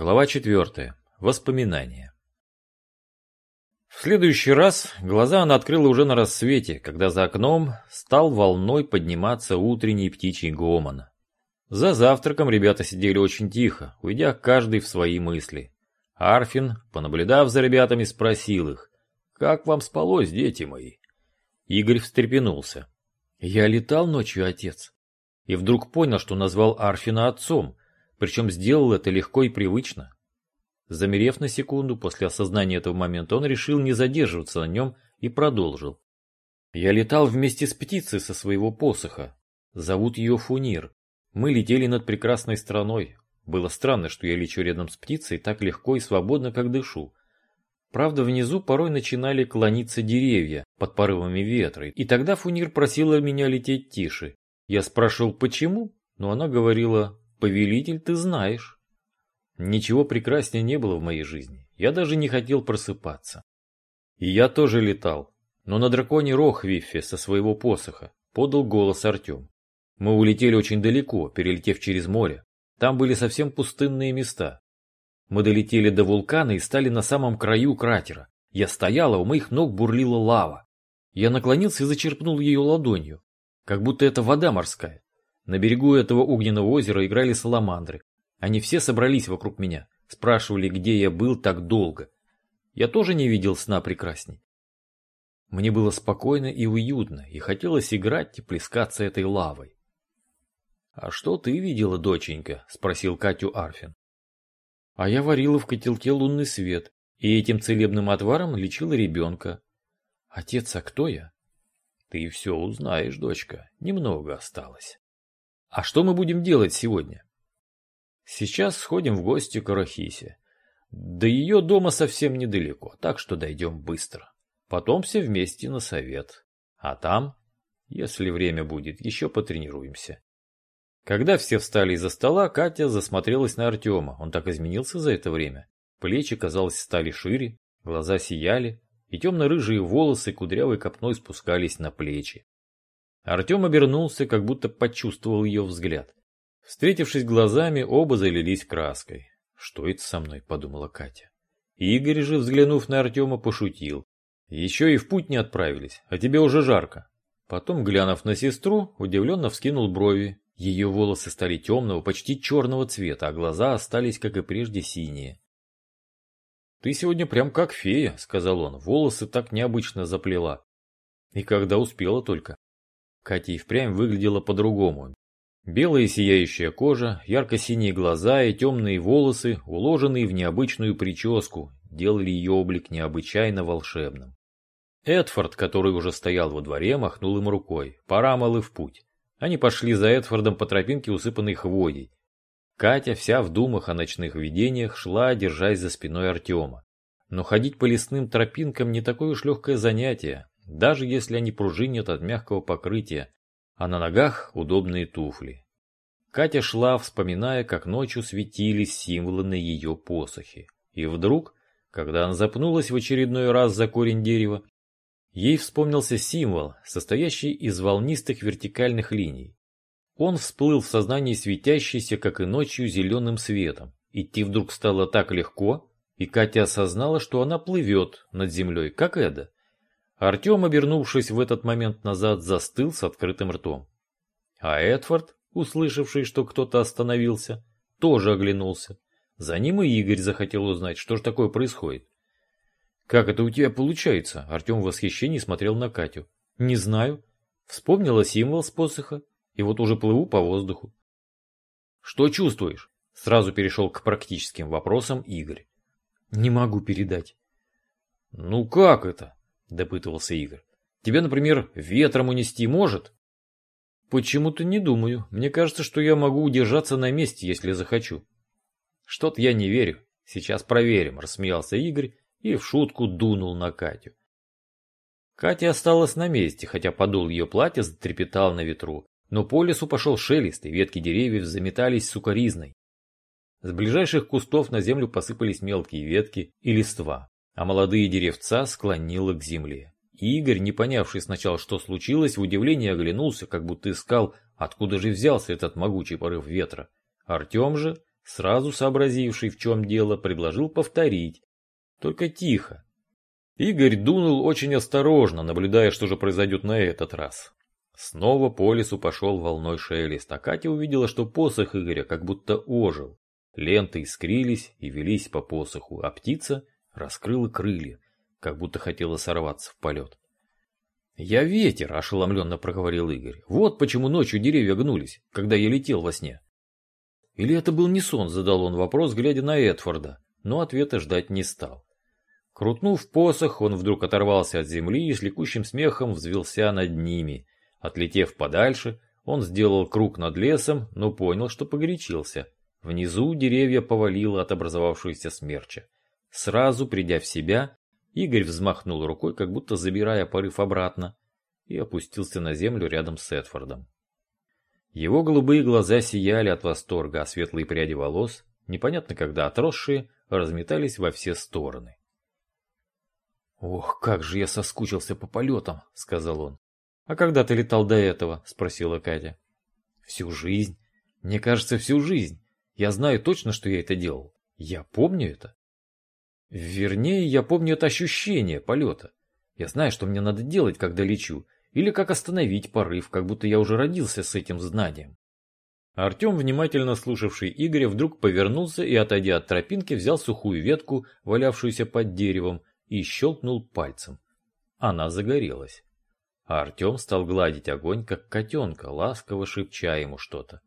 Глава 4. Воспоминания. В следующий раз глаза она открыла уже на рассвете, когда за окном стал волной подниматься утренний птичий гомон. За завтраком ребята сидели очень тихо, уйдя каждый в свои мысли. Арфин, понаблюдав за ребятами, спросил их, «Как вам спалось, дети мои?» Игорь встрепенулся. «Я летал ночью, отец». И вдруг понял, что назвал Арфина отцом, причем сделал это легко и привычно. Замерев на секунду после осознания этого момента, он решил не задерживаться на нем и продолжил. «Я летал вместе с птицей со своего посоха. Зовут ее Фунир. Мы летели над прекрасной страной. Было странно, что я лечу рядом с птицей так легко и свободно, как дышу. Правда, внизу порой начинали клониться деревья под порывами ветра, и тогда Фунир просила меня лететь тише. Я спрашивал, почему, но она говорила, повелитель, ты знаешь. Ничего прекраснее не было в моей жизни. Я даже не хотел просыпаться. И я тоже летал. Но на драконе рог Виффе со своего посоха подал голос Артем. Мы улетели очень далеко, перелетев через море. Там были совсем пустынные места. Мы долетели до вулкана и стали на самом краю кратера. Я стояла, у моих ног бурлила лава. Я наклонился и зачерпнул ее ладонью, как будто это вода морская. На берегу этого огненного озера играли саламандры. Они все собрались вокруг меня, спрашивали, где я был так долго. Я тоже не видел сна прекрасней. Мне было спокойно и уютно, и хотелось играть и плескаться этой лавой. «А что ты видела, доченька?» – спросил Катю Арфин. «А я варила в котелке лунный свет, и этим целебным отваром лечила ребенка. Отец, а кто я?» «Ты все узнаешь, дочка, немного осталось». А что мы будем делать сегодня? Сейчас сходим в гости к Арахисе. До ее дома совсем недалеко, так что дойдем быстро. Потом все вместе на совет. А там, если время будет, еще потренируемся. Когда все встали из-за стола, Катя засмотрелась на Артема. Он так изменился за это время. Плечи, казалось, стали шире, глаза сияли, и темно-рыжие волосы кудрявой копной спускались на плечи. Артем обернулся, как будто почувствовал ее взгляд. Встретившись глазами, оба залились краской. «Что это со мной?» – подумала Катя. Игорь же, взглянув на Артема, пошутил. «Еще и в путь не отправились, а тебе уже жарко». Потом, глянув на сестру, удивленно вскинул брови. Ее волосы стали темного, почти черного цвета, а глаза остались, как и прежде, синие. «Ты сегодня прям как фея», — сказал он, — волосы так необычно заплела. И когда успела только. Катя и впрямь выглядела по-другому. Белая сияющая кожа, ярко-синие глаза и темные волосы, уложенные в необычную прическу, делали ее облик необычайно волшебным. Эдфорд, который уже стоял во дворе, махнул им рукой. Пора, малы, в путь. Они пошли за Эдфордом по тропинке, усыпанной хвоей. Катя, вся в думах о ночных видениях, шла, держась за спиной Артема. Но ходить по лесным тропинкам не такое уж легкое занятие даже если они пружинят от мягкого покрытия, а на ногах удобные туфли. Катя шла, вспоминая, как ночью светились символы на ее посохе. И вдруг, когда она запнулась в очередной раз за корень дерева, ей вспомнился символ, состоящий из волнистых вертикальных линий. Он всплыл в сознании светящийся, как и ночью, зеленым светом. Идти вдруг стало так легко, и Катя осознала, что она плывет над землей, как Эда. Артем, обернувшись в этот момент назад, застыл с открытым ртом. А Эдвард, услышавший, что кто-то остановился, тоже оглянулся. За ним и Игорь захотел узнать, что же такое происходит. «Как это у тебя получается?» Артем в восхищении смотрел на Катю. «Не знаю. Вспомнила символ с посоха, и вот уже плыву по воздуху». «Что чувствуешь?» Сразу перешел к практическим вопросам Игорь. «Не могу передать». «Ну как это?» — допытывался Игорь. «Тебя, например, ветром унести может?» «Почему-то не думаю. Мне кажется, что я могу удержаться на месте, если захочу». «Что-то я не верю. Сейчас проверим», — рассмеялся Игорь и в шутку дунул на Катю. Катя осталась на месте, хотя подол ее платья затрепетал на ветру, но по лесу пошел шелест, и ветки деревьев заметались сукоризной. С ближайших кустов на землю посыпались мелкие ветки и листва а молодые деревца склонило к земле. Игорь, не понявший сначала, что случилось, в удивлении оглянулся, как будто искал, откуда же взялся этот могучий порыв ветра. Артем же, сразу сообразивший, в чем дело, предложил повторить. Только тихо. Игорь дунул очень осторожно, наблюдая, что же произойдет на этот раз. Снова по лесу пошел волной шелест, а Катя увидела, что посох Игоря как будто ожил. Ленты искрились и велись по посоху, а птица раскрыла крылья, как будто хотела сорваться в полет. «Я ветер», — ошеломленно проговорил Игорь. «Вот почему ночью деревья гнулись, когда я летел во сне». Или это был не сон, задал он вопрос, глядя на Эдфорда, но ответа ждать не стал. Крутнув посох, он вдруг оторвался от земли и с ликущим смехом взвелся над ними. Отлетев подальше, он сделал круг над лесом, но понял, что погорячился. Внизу деревья повалило от образовавшегося смерча. Сразу придя в себя, Игорь взмахнул рукой, как будто забирая порыв обратно, и опустился на землю рядом с Эдфордом. Его голубые глаза сияли от восторга, а светлые пряди волос, непонятно когда отросшие, разметались во все стороны. «Ох, как же я соскучился по полетам», — сказал он. «А когда ты летал до этого?» — спросила Катя. «Всю жизнь. Мне кажется, всю жизнь. Я знаю точно, что я это делал. Я помню это. Вернее, я помню это ощущение полета. Я знаю, что мне надо делать, когда лечу, или как остановить порыв, как будто я уже родился с этим знанием. Артем, внимательно слушавший Игоря, вдруг повернулся и, отойдя от тропинки, взял сухую ветку, валявшуюся под деревом, и щелкнул пальцем. Она загорелась. А Артем стал гладить огонь, как котенка, ласково шепча ему что-то.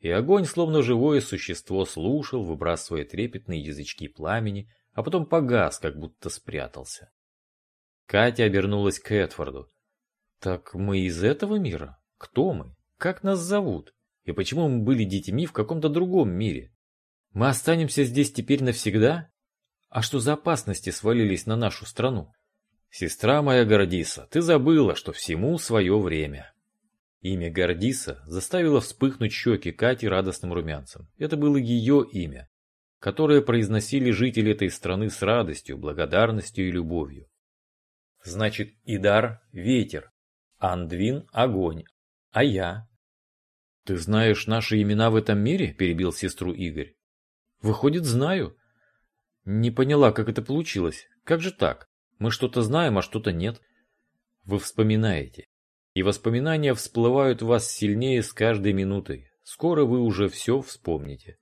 И огонь, словно живое существо, слушал, выбрасывая трепетные язычки пламени, а потом погас, как будто спрятался. Катя обернулась к Эдварду. «Так мы из этого мира? Кто мы? Как нас зовут? И почему мы были детьми в каком-то другом мире? Мы останемся здесь теперь навсегда? А что за опасности свалились на нашу страну?» «Сестра моя Гордиса, ты забыла, что всему свое время». Имя Гордиса заставило вспыхнуть щеки Кати радостным румянцем. Это было ее имя, которое произносили жители этой страны с радостью, благодарностью и любовью. Значит, Идар – ветер, Андвин – огонь, а я? Ты знаешь наши имена в этом мире? – перебил сестру Игорь. Выходит, знаю. Не поняла, как это получилось. Как же так? Мы что-то знаем, а что-то нет. Вы вспоминаете. И воспоминания всплывают в вас сильнее с каждой минутой. Скоро вы уже все вспомните.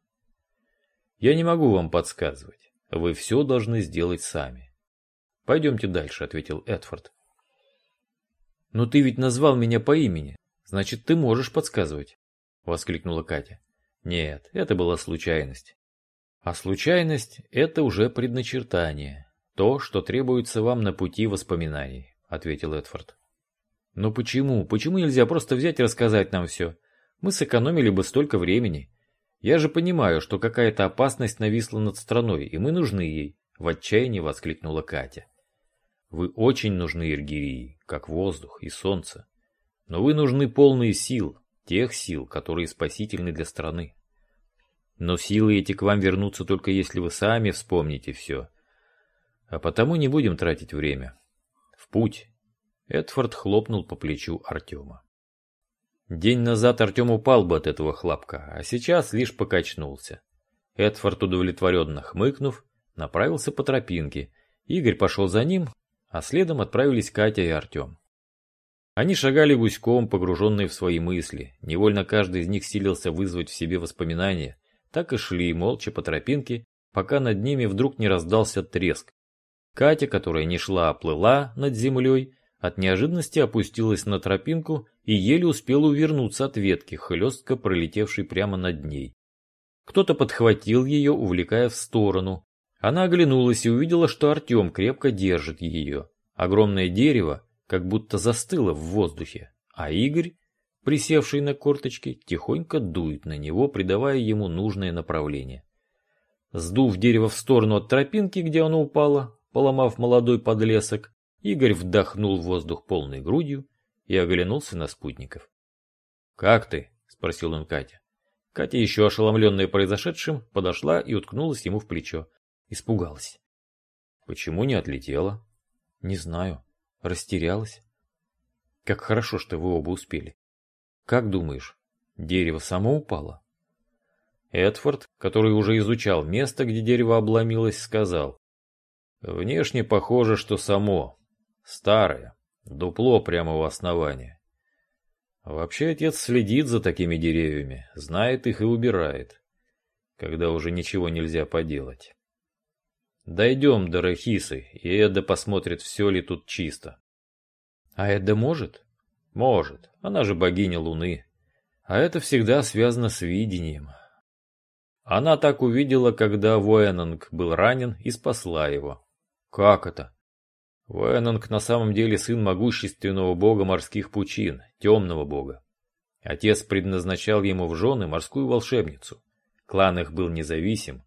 Я не могу вам подсказывать. Вы все должны сделать сами. Пойдемте дальше, ответил Эдфорд. Но ты ведь назвал меня по имени. Значит, ты можешь подсказывать, воскликнула Катя. Нет, это была случайность. А случайность – это уже предначертание. То, что требуется вам на пути воспоминаний, ответил Эдфорд. Но почему? Почему нельзя просто взять и рассказать нам все? Мы сэкономили бы столько времени. Я же понимаю, что какая-то опасность нависла над страной, и мы нужны ей, в отчаянии воскликнула Катя. Вы очень нужны Иргирии, как воздух и солнце. Но вы нужны полные сил, тех сил, которые спасительны для страны. Но силы эти к вам вернутся только если вы сами вспомните все. А потому не будем тратить время. В путь. Эдфорд хлопнул по плечу Артема. День назад Артем упал бы от этого хлопка, а сейчас лишь покачнулся. Эдфорд, удовлетворенно хмыкнув, направился по тропинке. Игорь пошел за ним, а следом отправились Катя и Артем. Они шагали гуськом, погруженные в свои мысли. Невольно каждый из них силился вызвать в себе воспоминания. Так и шли молча по тропинке, пока над ними вдруг не раздался треск. Катя, которая не шла, а плыла над землей, от неожиданности опустилась на тропинку и еле успела увернуться от ветки, хлестко пролетевшей прямо над ней. Кто-то подхватил ее, увлекая в сторону. Она оглянулась и увидела, что Артем крепко держит ее. Огромное дерево как будто застыло в воздухе, а Игорь, присевший на корточки, тихонько дует на него, придавая ему нужное направление. Сдув дерево в сторону от тропинки, где оно упало, поломав молодой подлесок, Игорь вдохнул воздух полной грудью и оглянулся на спутников. «Как ты?» – спросил он Катя. Катя, еще ошеломленная произошедшим, подошла и уткнулась ему в плечо. Испугалась. «Почему не отлетела?» «Не знаю. Растерялась». «Как хорошо, что вы оба успели. Как думаешь, дерево само упало?» Эдфорд, который уже изучал место, где дерево обломилось, сказал. Внешне похоже, что само. Старое. Дупло прямо у основания. Вообще отец следит за такими деревьями, знает их и убирает, когда уже ничего нельзя поделать. Дойдем до Рахисы, и Эда посмотрит, все ли тут чисто. А Эда может? Может, она же богиня Луны. А это всегда связано с видением. Она так увидела, когда Военанг был ранен и спасла его. Как это? Военанг на самом деле сын могущественного бога морских пучин, темного бога. Отец предназначал ему в жены морскую волшебницу. Клан их был независим.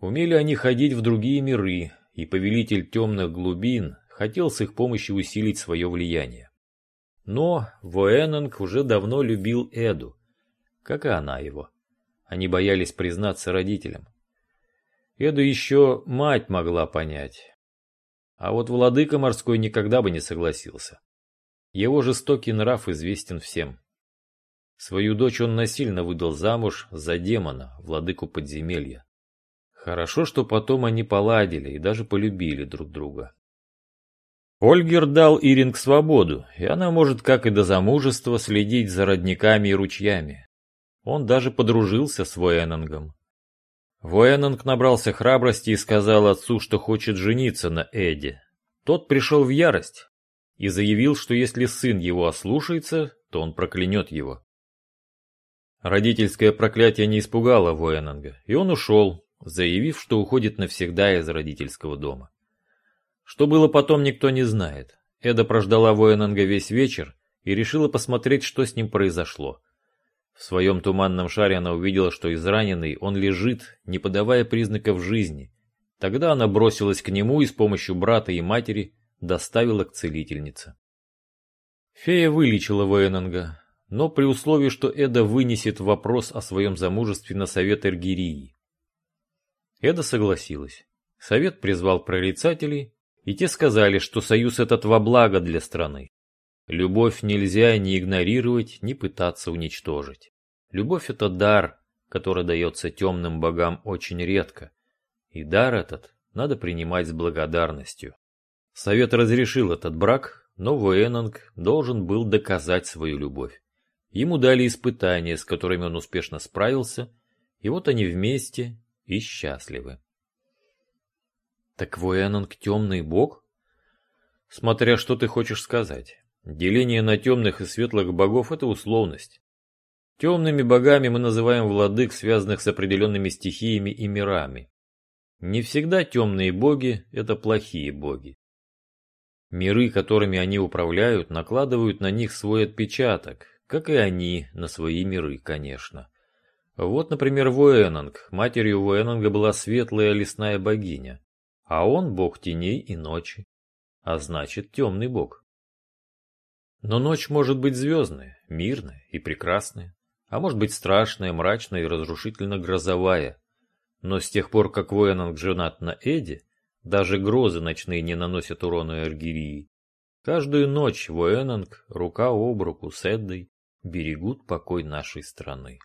Умели они ходить в другие миры, и повелитель темных глубин хотел с их помощью усилить свое влияние. Но Военанг уже давно любил Эду, как и она его. Они боялись признаться родителям. Эду еще мать могла понять. А вот владыка морской никогда бы не согласился. Его жестокий нрав известен всем. Свою дочь он насильно выдал замуж за демона, владыку подземелья. Хорошо, что потом они поладили и даже полюбили друг друга. Ольгер дал Иринг свободу, и она может, как и до замужества, следить за родниками и ручьями. Он даже подружился с Военангом. Военанг набрался храбрости и сказал отцу, что хочет жениться на Эдди. Тот пришел в ярость и заявил, что если сын его ослушается, то он проклянет его. Родительское проклятие не испугало Военанга, и он ушел, заявив, что уходит навсегда из родительского дома. Что было потом, никто не знает. Эда прождала Военанга весь вечер и решила посмотреть, что с ним произошло. В своем туманном шаре она увидела, что израненный он лежит, не подавая признаков жизни. Тогда она бросилась к нему и с помощью брата и матери доставила к целительнице. Фея вылечила Вейнанга, но при условии, что Эда вынесет вопрос о своем замужестве на совет Эргирии. Эда согласилась. Совет призвал прорицателей, и те сказали, что союз этот во благо для страны. Любовь нельзя ни игнорировать, ни пытаться уничтожить. Любовь — это дар, который дается темным богам очень редко. И дар этот надо принимать с благодарностью. Совет разрешил этот брак, но Вуэнанг должен был доказать свою любовь. Ему дали испытания, с которыми он успешно справился, и вот они вместе и счастливы. Так Вуэнанг темный бог? Смотря что ты хочешь сказать. Деление на темных и светлых богов – это условность. Темными богами мы называем владык, связанных с определенными стихиями и мирами. Не всегда темные боги – это плохие боги. Миры, которыми они управляют, накладывают на них свой отпечаток, как и они на свои миры, конечно. Вот, например, Вуэнанг. Матерью Вуэнанга была светлая лесная богиня, а он бог теней и ночи, а значит темный бог. Но ночь может быть звездная, мирная и прекрасная, а может быть страшная, мрачная и разрушительно-грозовая. Но с тех пор, как Военанг женат на Эде, даже грозы ночные не наносят урона Эргирии. Каждую ночь Военанг, рука об руку с Эддой, берегут покой нашей страны.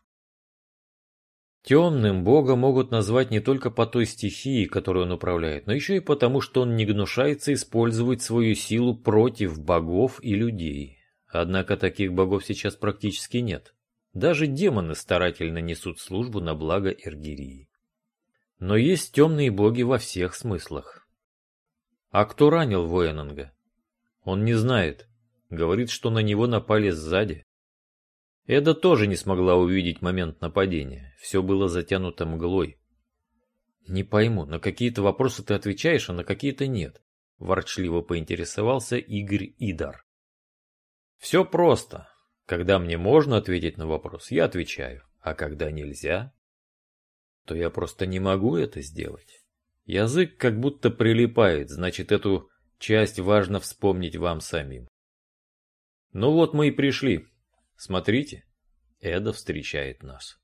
Темным бога могут назвать не только по той стихии, которую он управляет, но еще и потому, что он не гнушается использовать свою силу против богов и людей. Однако таких богов сейчас практически нет. Даже демоны старательно несут службу на благо Эргирии. Но есть темные боги во всех смыслах. А кто ранил Военанга? Он не знает. Говорит, что на него напали сзади. Эда тоже не смогла увидеть момент нападения. Все было затянуто мглой. «Не пойму, на какие-то вопросы ты отвечаешь, а на какие-то нет», – ворчливо поинтересовался Игорь Идар. «Все просто. Когда мне можно ответить на вопрос, я отвечаю, а когда нельзя, то я просто не могу это сделать. Язык как будто прилипает, значит, эту часть важно вспомнить вам самим. Ну вот мы и пришли. Смотрите, Эда встречает нас.